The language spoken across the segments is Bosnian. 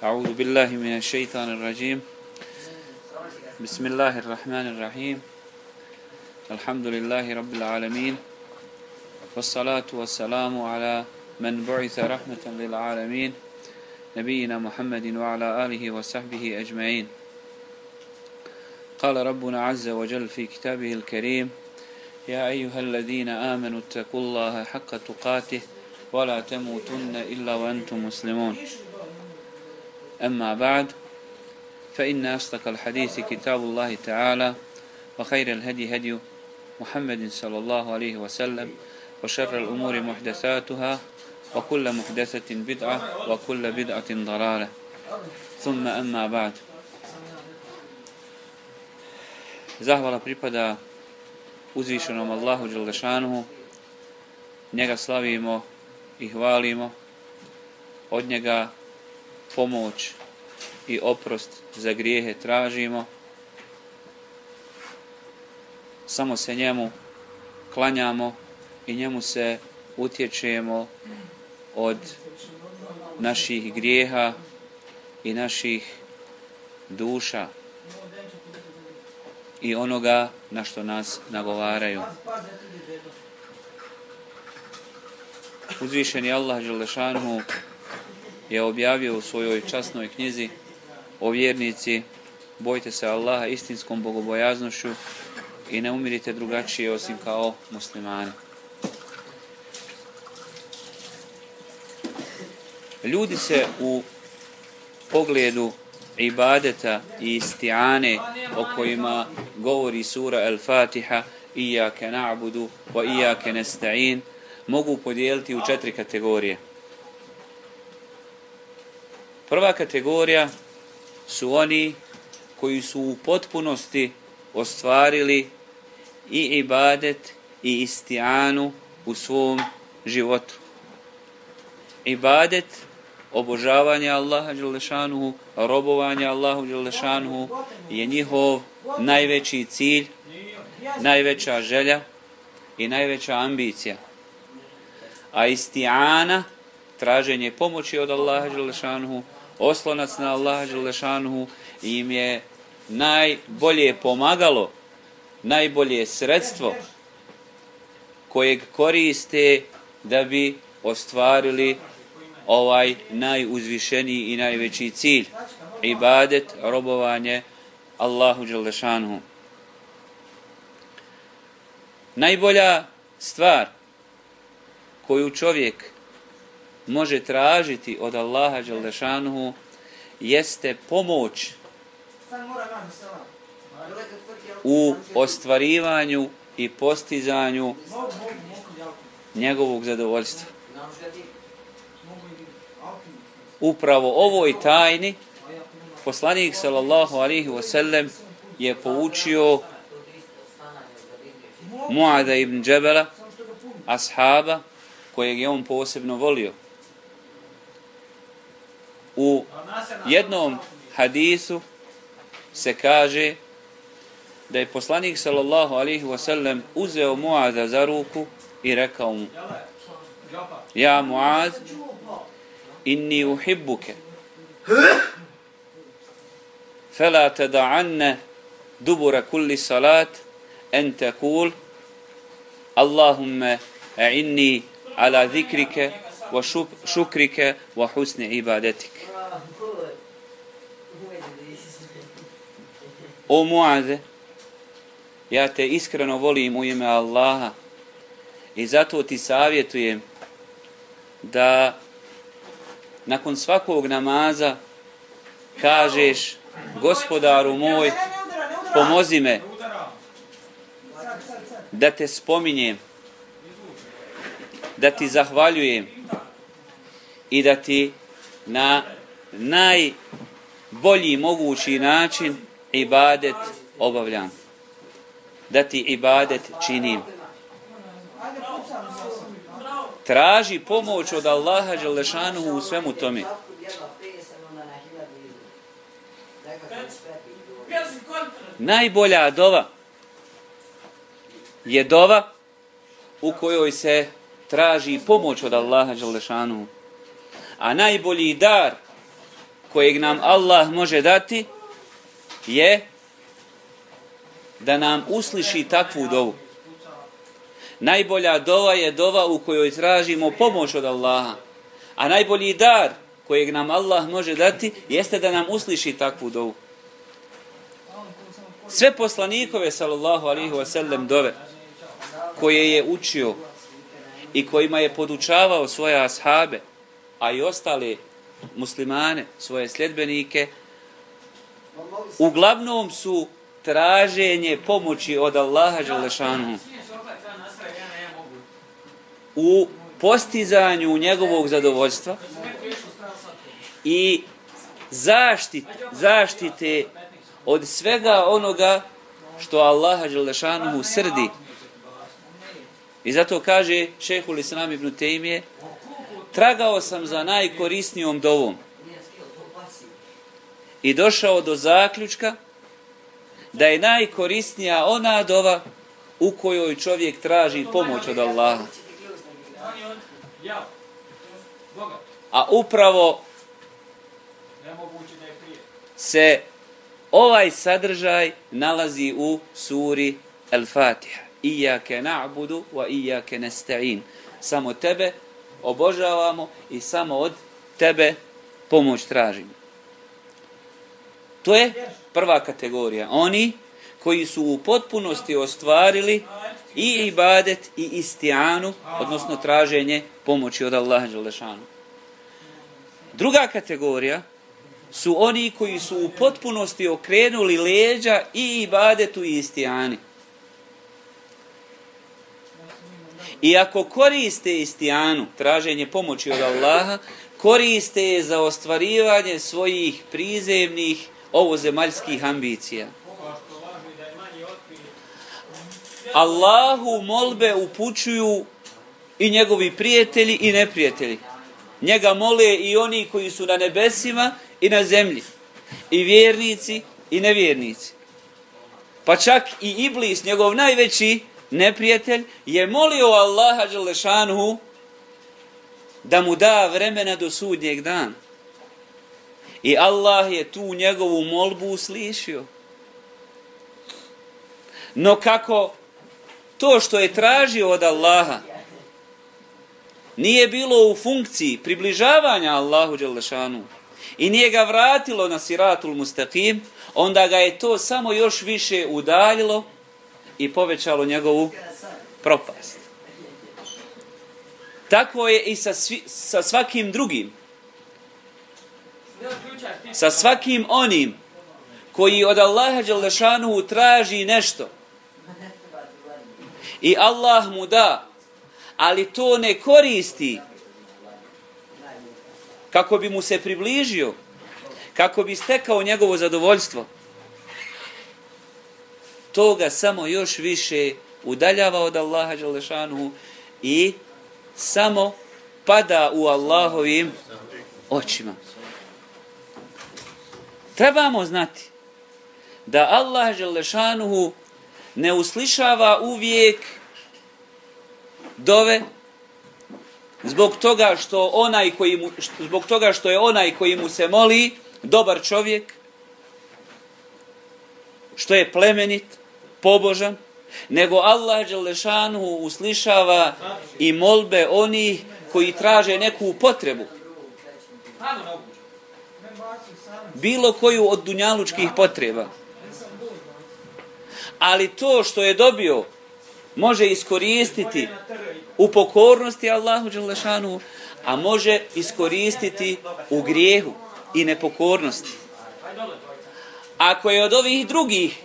أعوذ بالله من الشيطان الرجيم. بسم الله الرحمن الرحيم. الحمد لله رب العالمين. والصلاة والسلام على من بعث رحمة للعالمين. نبينا محمد وعلى آله وصحبه أجمعين. قال ربنا عز وجل في كتابه الكريم يا أيها الذين آمنوا اتقوا الله حق تقاته ولا تموتن إلا وأنتم مسلمون. أما بعد فإن أصدق الحديث كتاب الله تعالى وخير الهدي هدي محمد صلى الله عليه وسلم وشر الأمور محدثاتها وكل محدثة بدعة وكل بدعة ضلالة ثم أما بعد Zahvala pripada uzvišenom Allahu Đelešanuhu. Njega slavimo i hvalimo. Od njega pomoć i oprost za grijehe tražimo. Samo se njemu klanjamo i njemu se utječemo od naših grijeha i naših duša i onoga na što nas nagovaraju. Uzvišeni Allah Želešanu je objavio u svojoj časnoj knjizi o vjernici bojte se Allaha istinskom bogobojaznošću i ne umirite drugačije osim kao muslimani. Ljudi se u pogledu ibadeta i istijane o kojima govori sura Al-Fatiha Iyake na'budu wa iyake nesta'in mogu podijeliti u četiri kategorije. Prva kategorija su oni koji su u potpunosti ostvarili i ibadet i istijanu u svom životu. Ibadet obožavanje Allaha Đelešanuhu, robovanje Allahu Đelešanuhu je njihov najveći cilj, najveća želja i najveća ambicija. A istijana, traženje pomoći od Allaha Đelešanuhu, oslonac na Allaha Želešanuhu im je najbolje pomagalo, najbolje sredstvo kojeg koriste da bi ostvarili ovaj najuzvišeniji i najveći cilj ibadet, robovanje Allahu Đalešanhu. Najbolja stvar koju čovjek može tražiti od Allaha Đalešanhu jeste pomoć u ostvarivanju i postizanju njegovog zadovoljstva. Upravo ovoj tajni poslanik sallallahu alaihi wasallam je poučio Muada ibn Džebela, ashaba, kojeg je on posebno volio. U jednom hadisu se kaže da je poslanik sallallahu alaihi wasallam uzeo Muada za ruku i rekao mu Ja Muaz inni uhibbuke fela tada'anne dubura kulli salat en tekul Allahumme inni ala zikrike wa šukrike wa O Muaze, ja te iskreno volim u ime Allaha i zato ti savjetujem da nakon svakog namaza kažeš gospodaru moj pomozi me da te spominjem da ti zahvaljujem i da ti na najbolji mogući način ibadet obavljam da ti ibadet činim traži pomoć od Allaha Đelešanuhu u svemu tome. Najbolja dova je dova u kojoj se traži pomoć od Allaha Đelešanuhu. A najbolji dar kojeg nam Allah može dati je da nam usliši takvu dovu. Najbolja dova je dova u kojoj tražimo pomoć od Allaha. A najbolji dar kojeg nam Allah može dati jeste da nam usliši takvu dovu. Sve poslanikove, sallallahu alihi wasallam, dove koje je učio i kojima je podučavao svoje ashabe, a i ostale muslimane, svoje sljedbenike, uglavnom su traženje pomoći od Allaha Đalešanu u postizanju njegovog zadovoljstva i zaštit, zaštite od svega onoga što Allaha Đalešanu srdi. I zato kaže šehul Islam ibn Tejmije, tragao sam za najkorisnijom dovom i došao do zaključka da je najkorisnija ona dova u kojoj čovjek traži pomoć od Allaha. A upravo se ovaj sadržaj nalazi u suri Al-Fatiha. Iyake na'budu wa iyake nasta'in. Samo tebe obožavamo i samo od tebe pomoć tražimo. To je prva kategorija. Oni koji su u potpunosti ostvarili i ibadet i istijanu, odnosno traženje pomoći od Allaha Đalešanu. Druga kategorija su oni koji su u potpunosti okrenuli leđa i ibadetu i istijani. I ako koriste istijanu, traženje pomoći od Allaha, koriste je za ostvarivanje svojih prizemnih ovo zemaljskih ambicija. Allahu molbe upućuju i njegovi prijatelji i neprijatelji. Njega mole i oni koji su na nebesima i na zemlji. I vjernici i nevjernici. Pa čak i Iblis, njegov najveći neprijatelj, je molio Allaha Đalešanuhu da mu da vremena do sudnjeg dana. I Allah je tu njegovu molbu uslišio. No kako to što je tražio od Allaha nije bilo u funkciji približavanja Allahu Đalešanu i nije ga vratilo na siratul mustaqim, onda ga je to samo još više udaljilo i povećalo njegovu propast. Tako je i sa, svi, sa svakim drugim. Sa svakim onim koji od Allaha Đalešanu traži nešto i Allah mu da, ali to ne koristi kako bi mu se približio, kako bi stekao njegovo zadovoljstvo, to ga samo još više udaljava od Allaha Đalešanu i samo pada u Allahovim očima. Trebamo znati da Allah Želešanuhu ne uslišava uvijek dove zbog toga što onaj koji mu, zbog toga što je onaj koji mu se moli dobar čovjek što je plemenit pobožan nego Allah dželešanu uslišava i molbe oni koji traže neku potrebu bilo koju od dunjalučkih potreba ali to što je dobio može iskoristiti u pokornosti Allahu Đelešanu, a može iskoristiti u grijehu i nepokornosti. Ako je od ovih drugih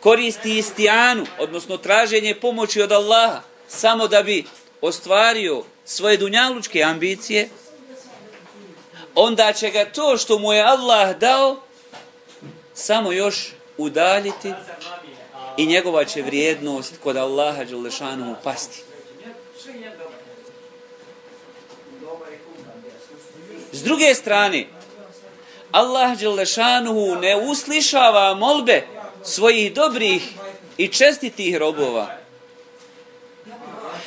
koristi istijanu, odnosno traženje pomoći od Allaha, samo da bi ostvario svoje dunjalučke ambicije, onda će ga to što mu je Allah dao samo još udaljiti i njegova će vrijednost kod Allaha Đelešanu pasti. S druge strane, Allah Đelešanu ne uslišava molbe svojih dobrih i čestitih robova.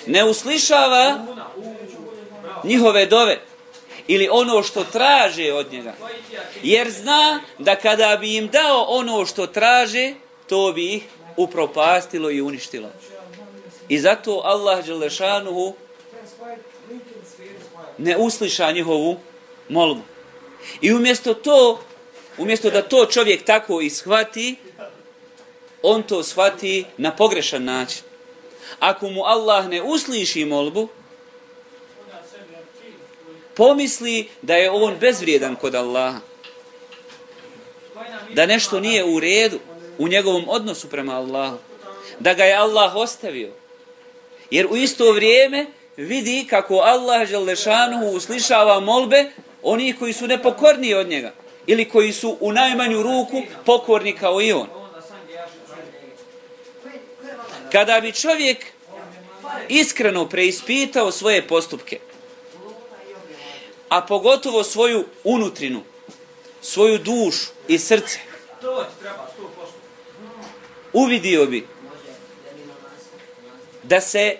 Ne uslišava njihove dove ili ono što traže od njega. Jer zna da kada bi im dao ono što traže, to bi ih upropastilo i uništilo. I zato Allah Đelešanuhu ne usliša njihovu molbu. I umjesto to, umjesto da to čovjek tako ishvati, on to shvati na pogrešan način. Ako mu Allah ne usliši molbu, pomisli da je on bezvrijedan kod Allaha. Da nešto nije u redu u njegovom odnosu prema Allahu. Da ga je Allah ostavio. Jer u isto vrijeme vidi kako Allah Želešanuhu uslišava molbe oni koji su nepokorni od njega. Ili koji su u najmanju ruku pokorni kao i on. Kada bi čovjek iskreno preispitao svoje postupke, a pogotovo svoju unutrinu, svoju dušu i srce, uvidio bi da se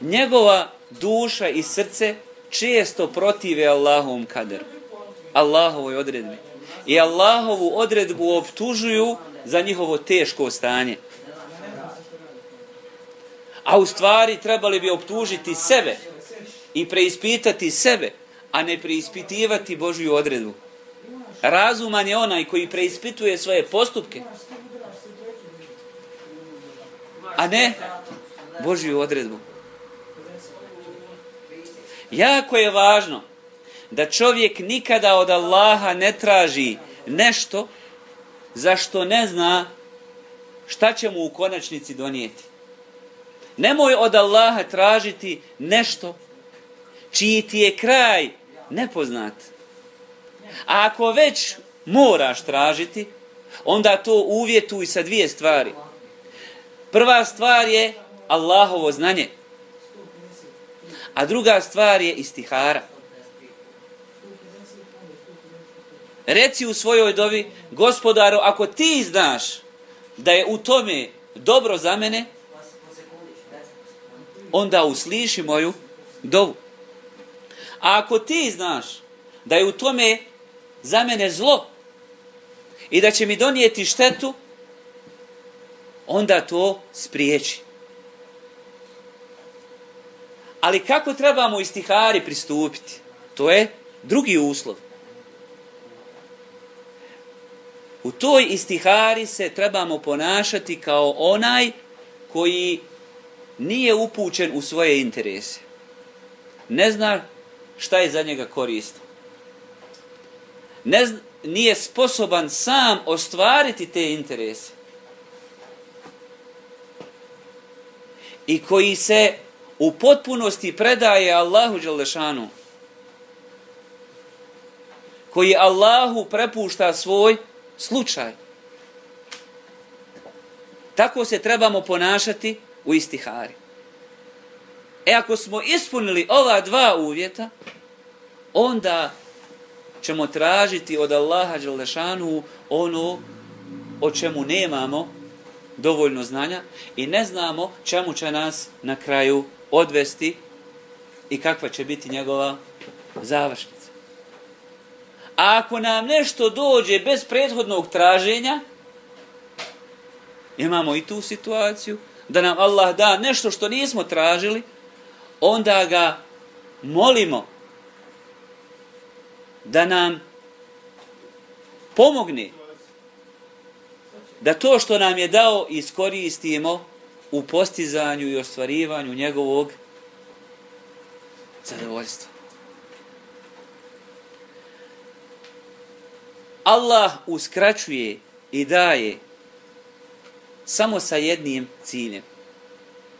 njegova duša i srce često protive Allahovom kaderu, Allahovoj odredbi. I Allahovu odredbu optužuju za njihovo teško stanje. A u stvari trebali bi optužiti sebe i preispitati sebe, a ne preispitivati Božju odredbu. Razuman je onaj koji preispituje svoje postupke, a ne Božju odredbu. Jako je važno da čovjek nikada od Allaha ne traži nešto za što ne zna šta će mu u konačnici donijeti. Nemoj od Allaha tražiti nešto čiji ti je kraj nepoznat. A ako već moraš tražiti, onda to uvjetuj sa dvije stvari. Prva stvar je Allahovo znanje. A druga stvar je istihara. Reci u svojoj dovi, gospodaru, ako ti znaš da je u tome dobro za mene, onda usliši moju dovu. A ako ti znaš da je u tome za mene zlo i da će mi donijeti štetu, onda to spriječi. Ali kako trebamo istihari pristupiti? To je drugi uslov. U toj istihari se trebamo ponašati kao onaj koji nije upućen u svoje interese. Ne zna šta je za njega korist. Ne nije sposoban sam ostvariti te interese. I koji se u potpunosti predaje Allahu Đalešanu, koji Allahu prepušta svoj slučaj. Tako se trebamo ponašati u istihari. E ako smo ispunili ova dva uvjeta, onda ćemo tražiti od Allaha Đalešanu ono o čemu nemamo dovoljno znanja i ne znamo čemu će nas na kraju odvesti i kakva će biti njegova završnica. A ako nam nešto dođe bez prethodnog traženja, imamo i tu situaciju, da nam Allah da nešto što nismo tražili, onda ga molimo da nam pomogne da to što nam je dao iskoristimo u postizanju i ostvarivanju njegovog zadovoljstva. Allah uskraćuje i daje samo sa jednim ciljem,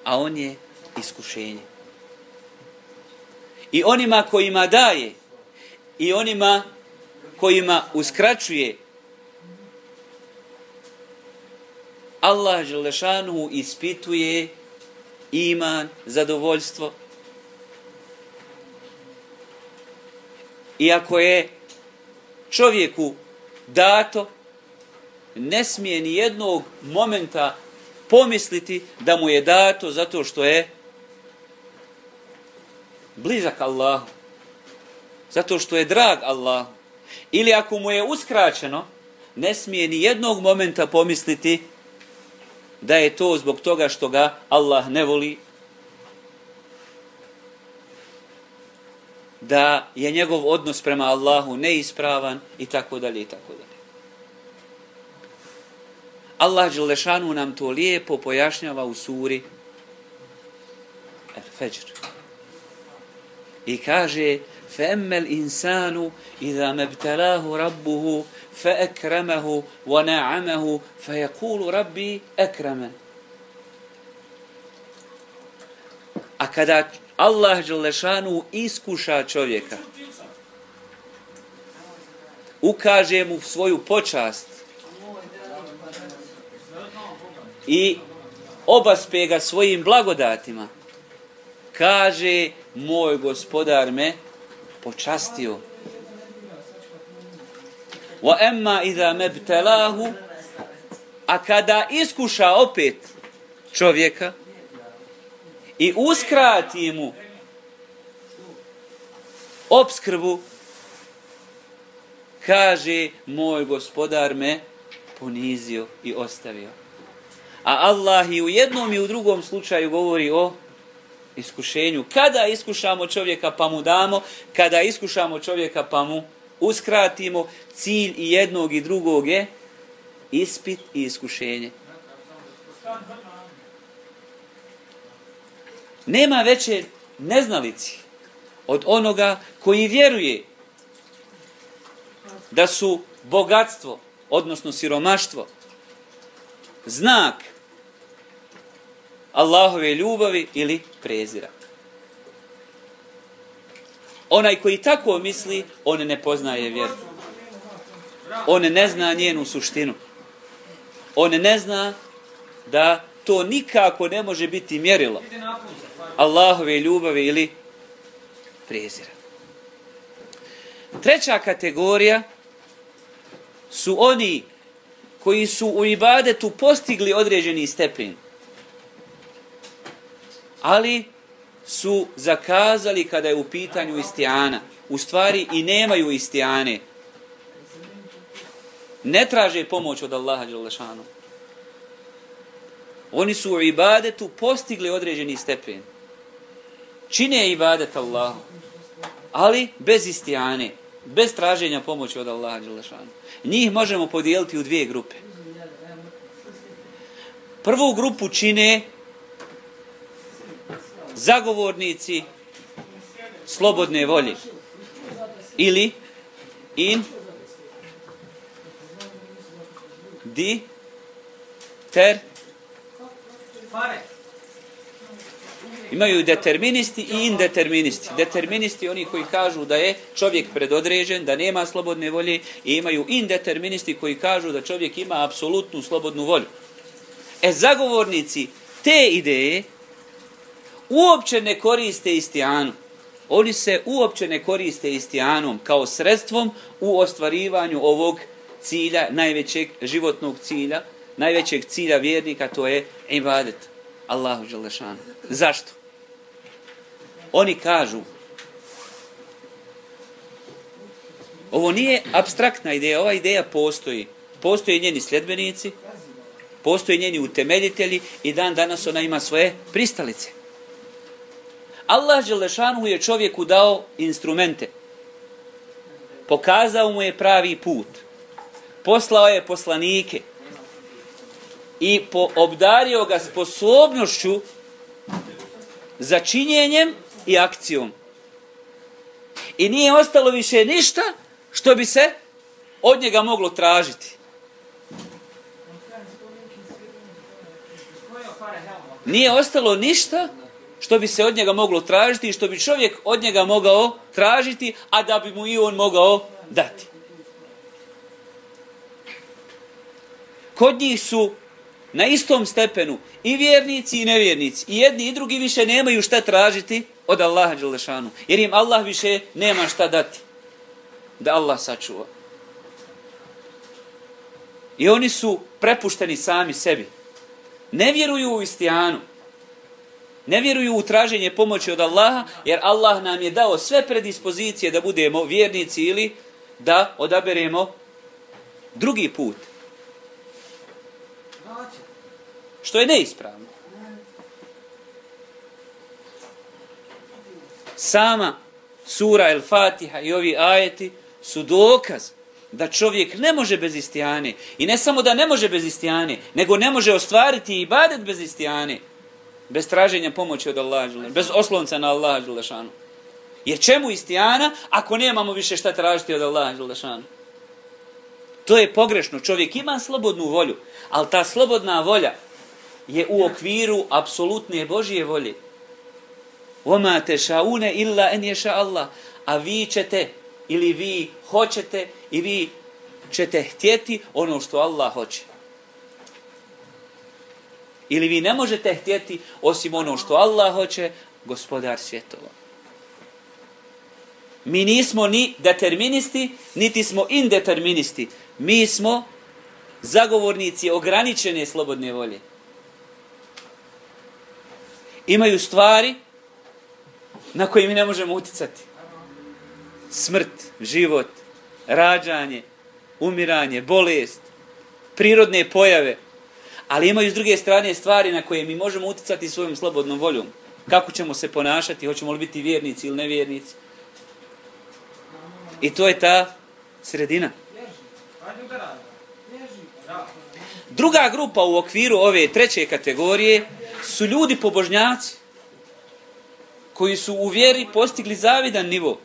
a on je iskušenje. I onima kojima daje i onima kojima uskraćuje Allah Želešanu ispituje iman, zadovoljstvo. Iako je čovjeku dato, ne smije ni jednog momenta pomisliti da mu je dato zato što je blizak Allahu. zato što je drag Allah, ili ako mu je uskraćeno, ne smije ni jednog momenta pomisliti da je to zbog toga što ga Allah ne voli, da je njegov odnos prema Allahu neispravan i tako dalje i tako dalje. Allah Đelešanu nam to lijepo pojašnjava u suri El-Fajr. I kaže فَأَمَّا الْإِنسَانُ إِذَا مَبْتَلَاهُ رَبُّهُ فَأَكْرَمَهُ وَنَعَمَهُ فَيَقُولُ رَبِّي أَكْرَمَنُ A kada Allah Đelešanu iskuša čovjeka, ukaže mu svoju počast i obaspe ga svojim blagodatima, kaže, moj gospodar me počastio. Wa emma iza mebtelahu, a kada iskuša opet čovjeka i uskrati mu obskrbu, kaže, moj gospodar me ponizio i ostavio. A Allah i u jednom i u drugom slučaju govori o iskušenju. Kada iskušamo čovjeka pa mu damo, kada iskušamo čovjeka pa mu uskratimo, cilj i jednog i drugog je ispit i iskušenje. Nema veće neznalici od onoga koji vjeruje da su bogatstvo, odnosno siromaštvo, znak Allahove ljubavi ili prezira. Onaj koji tako misli, on ne poznaje vjeru. On ne zna njenu suštinu. On ne zna da to nikako ne može biti mjerilo Allahove ljubavi ili prezira. Treća kategorija su oni koji su u ibadetu postigli određeni stepen ali su zakazali kada je u pitanju istijana. U stvari i nemaju istijane. Ne traže pomoć od Allaha Đalešanu. Oni su u ibadetu postigli određeni stepen. Čine ibadet Allahu, ali bez istijane, bez traženja pomoći od Allaha Đalešanu. Njih možemo podijeliti u dvije grupe. Prvu grupu čine zagovornici slobodne volje ili in di ter imaju deterministi i indeterministi. Deterministi oni koji kažu da je čovjek predodređen, da nema slobodne volje i imaju indeterministi koji kažu da čovjek ima apsolutnu slobodnu volju. E zagovornici te ideje uopće ne koriste istijanu. Oni se uopće ne koriste istijanom kao sredstvom u ostvarivanju ovog cilja, najvećeg životnog cilja, najvećeg cilja vjernika, to je ibadet. Allahu Đalešanu. Zašto? Oni kažu, ovo nije abstraktna ideja, ova ideja postoji. Postoje njeni sljedbenici, postoje njeni utemeljitelji i dan danas ona ima svoje pristalice. Allah Želešanu je čovjeku dao instrumente. Pokazao mu je pravi put. Poslao je poslanike. I po obdario ga sposobnošću za činjenjem i akcijom. I nije ostalo više ništa što bi se od njega moglo tražiti. Nije ostalo ništa što bi se od njega moglo tražiti i što bi čovjek od njega mogao tražiti, a da bi mu i on mogao dati. Kod njih su na istom stepenu i vjernici i nevjernici. I jedni i drugi više nemaju šta tražiti od Allaha Đelešanu. Jer im Allah više nema šta dati. Da Allah sačuva. I oni su prepušteni sami sebi. Ne vjeruju u istijanu Ne vjeruju u traženje pomoći od Allaha, jer Allah nam je dao sve predispozicije da budemo vjernici ili da odaberemo drugi put. Što je neispravno. Sama sura El Fatiha i ovi ajeti su dokaz da čovjek ne može bez istijane. I ne samo da ne može bez istijane, nego ne može ostvariti ibadet bez istijane. Bez traženja pomoći od Allaha, bez oslonca na Allaha Đulešanu. Jer čemu istijana ako nemamo više šta tražiti od Allaha Đulešanu? To je pogrešno. Čovjek ima slobodnu volju, ali ta slobodna volja je u okviru apsolutne Božije volje. Oma te šaune illa en ješa Allah. A vi ćete, ili vi hoćete, i vi ćete htjeti ono što Allah hoće. Ili vi ne možete htjeti osim ono što Allah hoće, gospodar svjetova. Mi nismo ni deterministi, niti smo indeterministi. Mi smo zagovornici ograničene slobodne volje. Imaju stvari na koje mi ne možemo uticati. Smrt, život, rađanje, umiranje, bolest, prirodne pojave. Ali imaju s druge strane stvari na koje mi možemo uticati svojom slobodnom voljom. Kako ćemo se ponašati, hoćemo li biti vjernici ili nevjernici. I to je ta sredina. Druga grupa u okviru ove treće kategorije su ljudi pobožnjaci koji su u vjeri postigli zavidan nivo,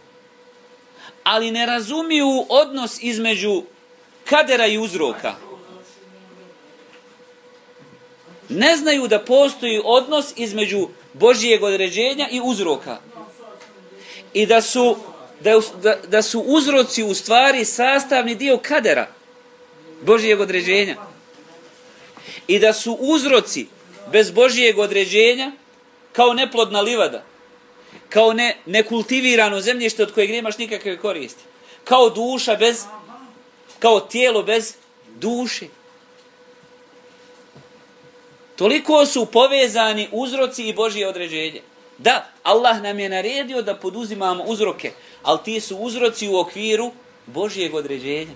ali ne razumiju odnos između kadera i uzroka. Ne znaju da postoji odnos između Božijeg određenja i uzroka. I da su, da, da, da su uzroci u stvari sastavni dio kadera Božijeg određenja. I da su uzroci bez Božijeg određenja kao neplodna livada kao ne, nekultivirano zemljište od kojeg nemaš nikakve koristi. Kao duša bez, kao tijelo bez duše. Toliko su povezani uzroci i Božje određenje. Da, Allah nam je naredio da poduzimamo uzroke, ali ti su uzroci u okviru Božjeg određenja.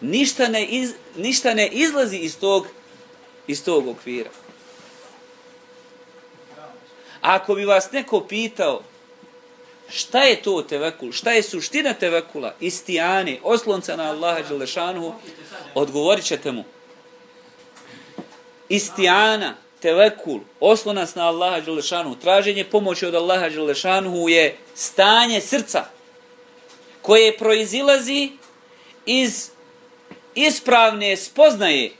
Ništa ne, iz, ništa ne izlazi iz tog, iz tog okvira. Ako bi vas neko pitao šta je to tevekul, šta je suština tevekula, istijane, oslonca na Allaha Đelešanuhu, odgovorit ćete mu. Istijana, tevekul, oslonac na Allaha Đelešanu, traženje pomoći od Allaha Đelešanu je stanje srca koje proizilazi iz ispravne spoznaje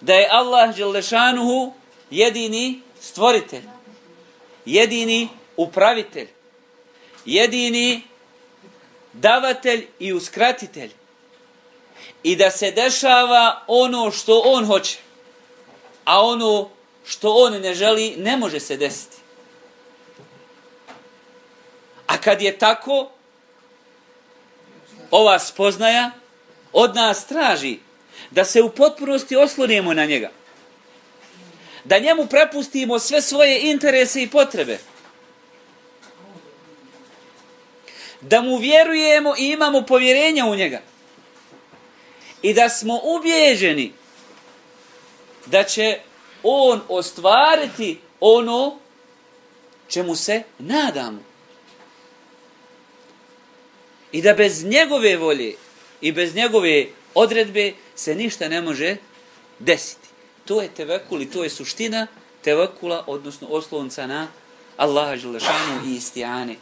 da je Allah Đelešanu jedini stvoritelj, jedini upravitelj, jedini davatelj i uskratitelj i da se dešava ono što on hoće, a ono što on ne želi ne može se desiti. A kad je tako, ova spoznaja od nas traži da se u potpunosti oslonimo na njega da njemu prepustimo sve svoje interese i potrebe. Da mu vjerujemo i imamo povjerenja u njega. I da smo ubijeđeni da će on ostvariti ono čemu se nadamo. I da bez njegove volje i bez njegove odredbe se ništa ne može desiti. To je tevekul i to je suština tevekula, odnosno oslonca na Allaha Želešanu i istijane.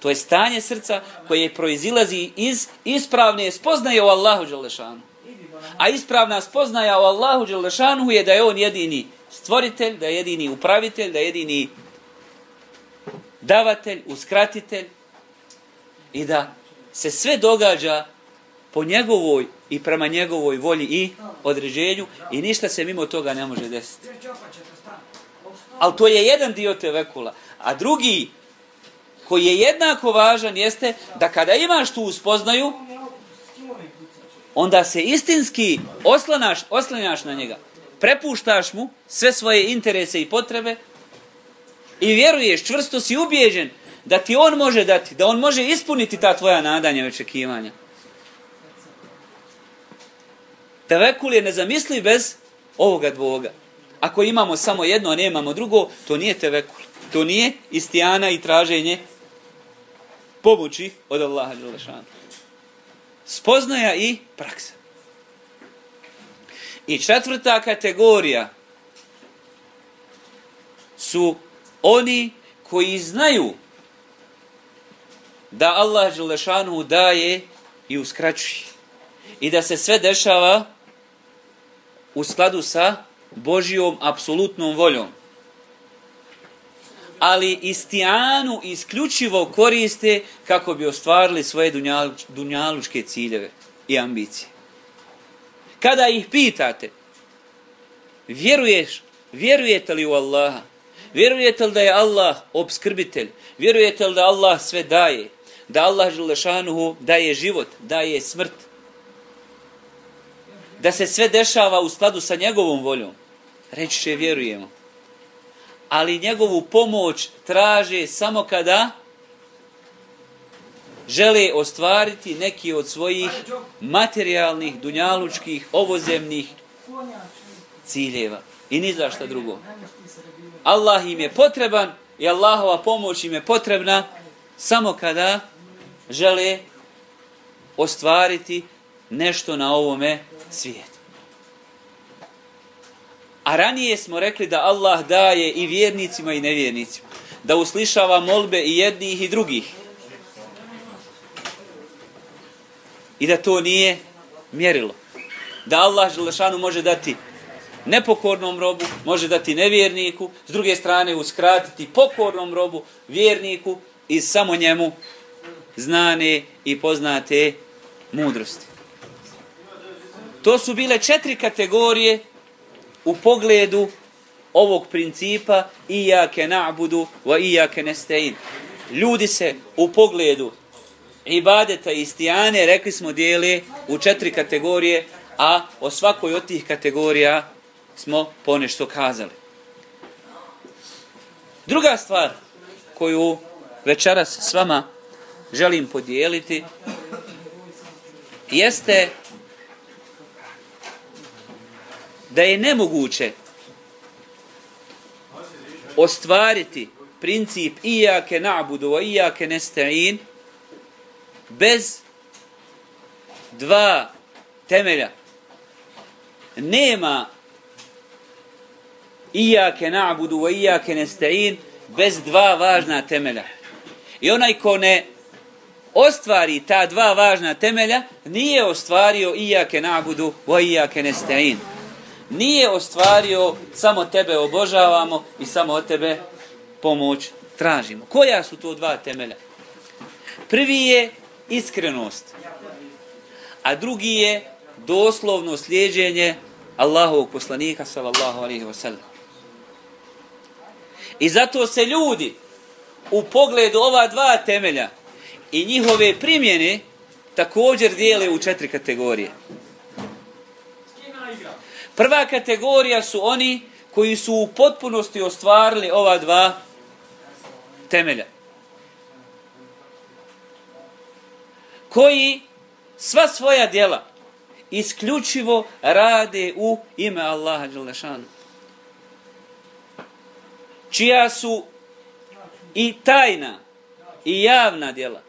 To je stanje srca koje proizilazi iz ispravne spoznaje o Allahu Želešanu. A ispravna spoznaja o Allahu Želešanu je da je on jedini stvoritelj, da je jedini upravitelj, da je jedini davatelj, uskratitelj i da se sve događa po njegovoj i prema njegovoj volji i određenju i ništa se mimo toga ne može desiti. Ali to je jedan dio te vekula. A drugi, koji je jednako važan, jeste da kada imaš tu uspoznaju, onda se istinski oslanaš, oslanjaš na njega. prepuštaš mu sve svoje interese i potrebe i vjeruješ, čvrsto si ubijeđen da ti on može dati, da on može ispuniti ta tvoja nadanja i očekivanja. Tevekul je nezamisliv bez ovoga dvoga. Ako imamo samo jedno, a nemamo drugo, to nije tevekul. To nije istijana i traženje pomoći od Allaha Đelešanu. Spoznaja i praksa. I četvrta kategorija su oni koji znaju da Allah Đelešanu daje i uskraćuje. I da se sve dešava u skladu sa Božijom apsolutnom voljom. Ali istijanu isključivo koriste kako bi ostvarili svoje dunjalučke ciljeve i ambicije. Kada ih pitate, vjeruješ, vjerujete li u Allaha? Vjerujete li da je Allah obskrbitelj? Vjerujete li da Allah sve daje? Da Allah Želešanuhu daje život, daje smrt? Da se sve dešava u skladu sa njegovom voljom? Reći će vjerujemo. Ali njegovu pomoć traže samo kada žele ostvariti neki od svojih materijalnih, dunjalučkih, ovozemnih ciljeva. I ni za šta drugo. Allah im je potreban i Allahova pomoć im je potrebna samo kada žele ostvariti nešto na ovome svijetu. A ranije smo rekli da Allah daje i vjernicima i nevjernicima. Da uslišava molbe i jednih i drugih. I da to nije mjerilo. Da Allah Želešanu može dati nepokornom robu, može dati nevjerniku, s druge strane uskratiti pokornom robu, vjerniku i samo njemu znane i poznate mudrosti. To su bile četiri kategorije u pogledu ovog principa iyyake na'budu wa iyyake nasta'in. Ljudi se u pogledu ibadeta i istijane, rekli smo, dijeli u četiri kategorije, a o svakoj od tih kategorija smo ponešto kazali. Druga stvar koju večeras s vama želim podijeliti jeste da je nemoguće ostvariti princip ijake na'budu wa ijake nesta'in bez dva temelja. Nema ijake na'budu wa ijake nesta'in bez dva važna temelja. I onaj ko ne ostvari ta dva važna temelja, nije ostvario ijake na'budu wa ijake nesta'in nije ostvario samo tebe obožavamo i samo od tebe pomoć tražimo. Koja su to dva temelja? Prvi je iskrenost, a drugi je doslovno slijedženje Allahovog poslanika sallallahu alaihi wa sallam. I zato se ljudi u pogledu ova dva temelja i njihove primjene također dijele u četiri kategorije. Prva kategorija su oni koji su u potpunosti ostvarili ova dva temelja. Koji sva svoja djela isključivo rade u ime Allaha Đalešanu. Čija su i tajna i javna djela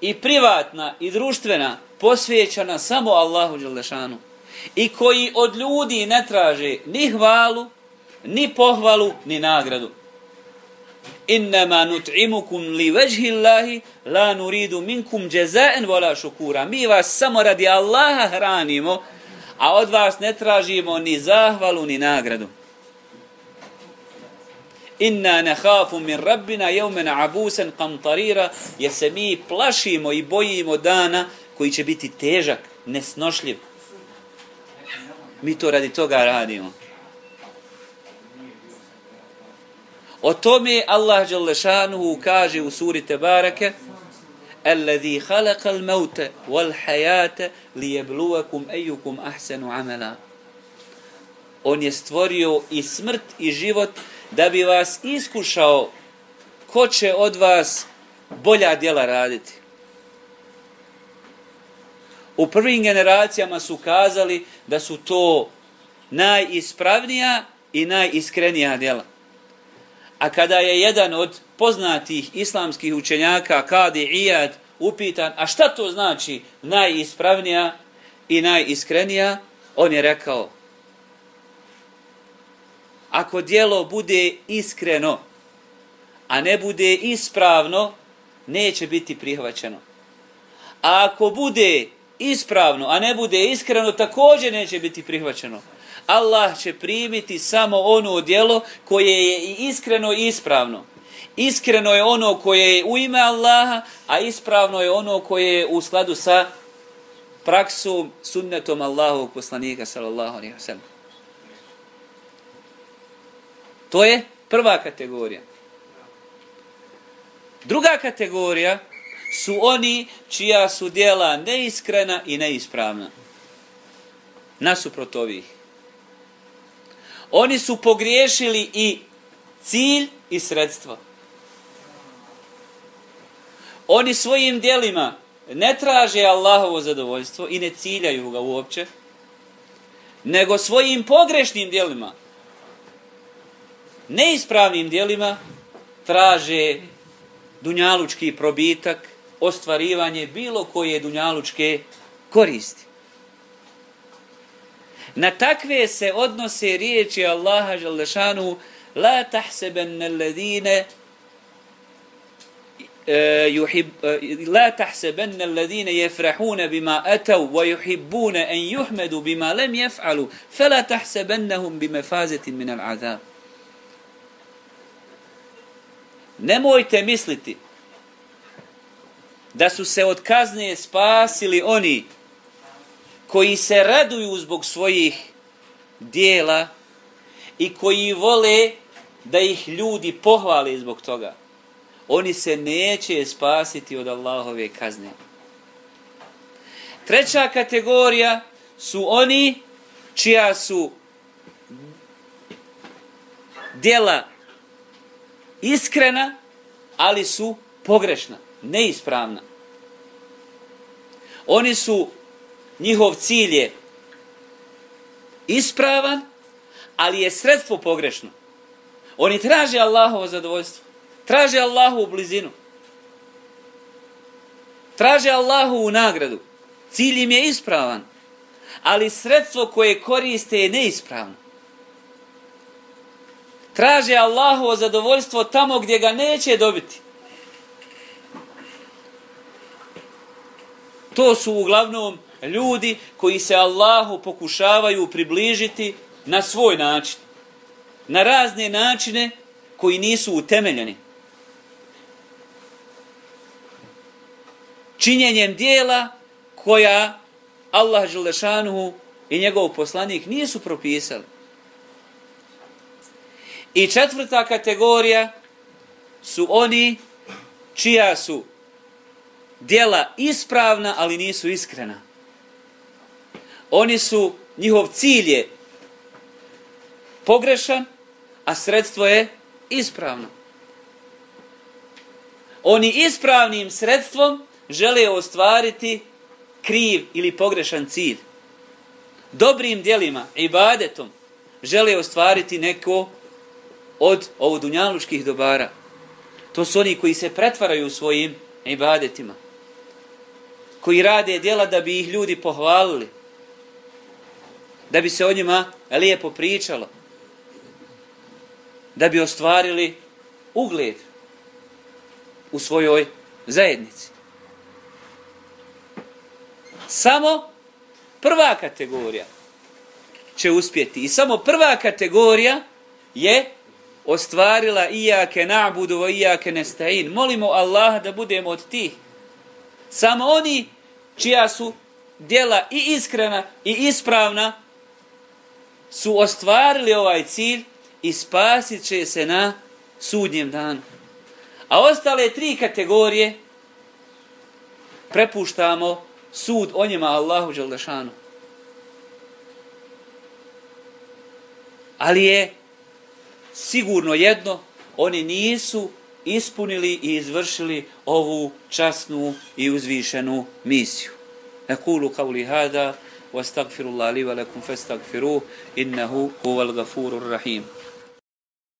i privatna i društvena posvećena samo Allahu Đalešanu i koji od ljudi ne traže ni hvalu, ni pohvalu, ni nagradu. Innama nut'imukum li vajhi Allahi la nuridu minkum jazaa'an wala shukura. Mi vas samo radi Allaha hranimo, a od vas ne tražimo ni zahvalu ni nagradu. Inna nakhafu min rabbina yawman abusan qamtarira. yasmi se mi plašimo i bojimo dana koji će biti težak, nesnošljiv. Mi to radi toga radimo. O tome Allah Đalešanuhu kaže u suri Tebareke Alladhi halakal mauta wal hayata liyabluwakum ayyukum ahsanu amala. On je stvorio i smrt i život da bi vas iskušao ko će od vas bolja djela raditi. U prvim generacijama su kazali da su to najispravnija i najiskrenija djela. A kada je jedan od poznatih islamskih učenjaka, Kadi Iyad, upitan, a šta to znači najispravnija i najiskrenija, on je rekao, ako dijelo bude iskreno, a ne bude ispravno, neće biti prihvaćeno. A ako bude ispravno, a ne bude iskreno, također neće biti prihvaćeno. Allah će primiti samo ono djelo koje je i iskreno i ispravno. Iskreno je ono koje je u ime Allaha, a ispravno je ono koje je u skladu sa praksom, sunnetom Allahovog poslanika, sallallahu alaihi wa sallam. To je prva kategorija. Druga kategorija su oni čija su dijela neiskrena i neispravna. Nasuprot ovih. Oni su pogriješili i cilj i sredstvo. Oni svojim dijelima ne traže Allahovo zadovoljstvo i ne ciljaju ga uopće, nego svojim pogrešnim dijelima, neispravnim dijelima, traže dunjalučki probitak, ostvarivanje bilo koje dunjalučke koristi. Na takve se odnose riječi Allaha Žalešanu La tahseben alladine يحب لا تحسبن الذين يفرحون بما أتوا ويحبون أن يحمدوا بما لم يفعلوا فلا تحسبنهم بمفازة من العذاب Nemojte misliti da su se od kazne spasili oni koji se raduju zbog svojih dijela i koji vole da ih ljudi pohvali zbog toga. Oni se neće spasiti od Allahove kazne. Treća kategorija su oni čija su dijela iskrena, ali su pogrešna, neispravna. Oni su njihov cilj je ispravan, ali je sredstvo pogrešno. Oni traže Allahovo zadovoljstvo. Traže Allahu u blizinu. Traže Allahu u nagradu. Cilj im je ispravan. Ali sredstvo koje koriste je neispravno. Traže Allahovo zadovoljstvo tamo gdje ga neće dobiti. To su uglavnom ljudi koji se Allahu pokušavaju približiti na svoj način. Na razne načine koji nisu utemeljeni. Činjenjem dijela koja Allah Želešanuhu i njegov poslanik nisu propisali. I četvrta kategorija su oni čija su dijela ispravna, ali nisu iskrena oni su, njihov cilj je pogrešan, a sredstvo je ispravno. Oni ispravnim sredstvom žele ostvariti kriv ili pogrešan cilj. Dobrim dijelima, ibadetom, žele ostvariti neko od ovodunjaluških dobara. To su oni koji se pretvaraju svojim ibadetima. Koji rade djela da bi ih ljudi pohvalili da bi se o njima lijepo pričalo, da bi ostvarili ugled u svojoj zajednici. Samo prva kategorija će uspjeti i samo prva kategorija je ostvarila ijake na'budu wa ijake nesta'in. Molimo Allaha da budemo od tih. Samo oni čija su djela i iskrena i ispravna su ostvarili ovaj cilj i spasit će se na sudnjem danu. A ostale tri kategorije prepuštamo sud o njima Allahu Đaldašanu. Ali je sigurno jedno, oni nisu ispunili i izvršili ovu časnu i uzvišenu misiju. Nekulu kauli hada, واستغفر الله لي ولكم فاستغفروه إنه هو الغفور الرحيم